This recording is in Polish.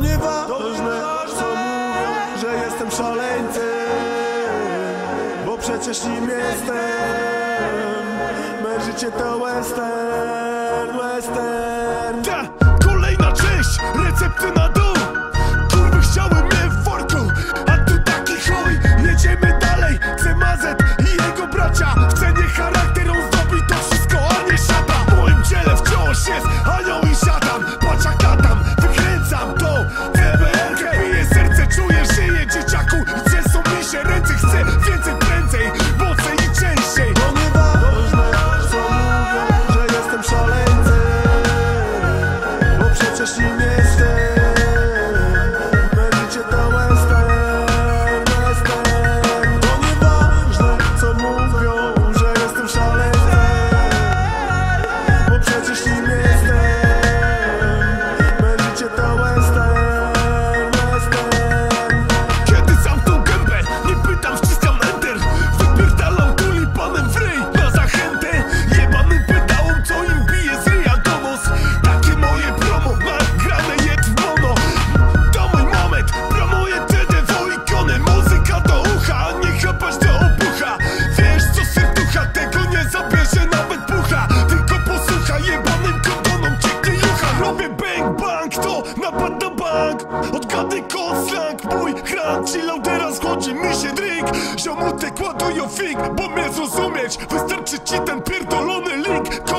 Nieważne, co mówią, że jestem szaleńcem Bo przecież nim jestem Me życie to western, western Ta! Kolejna część recepty na just a minute. Odgadnij kod, slang mój Hran, chillam, teraz chodzi mi się drink Ziomutek ładują fig, bo mnie zrozumieć Wystarczy ci ten pierdolony link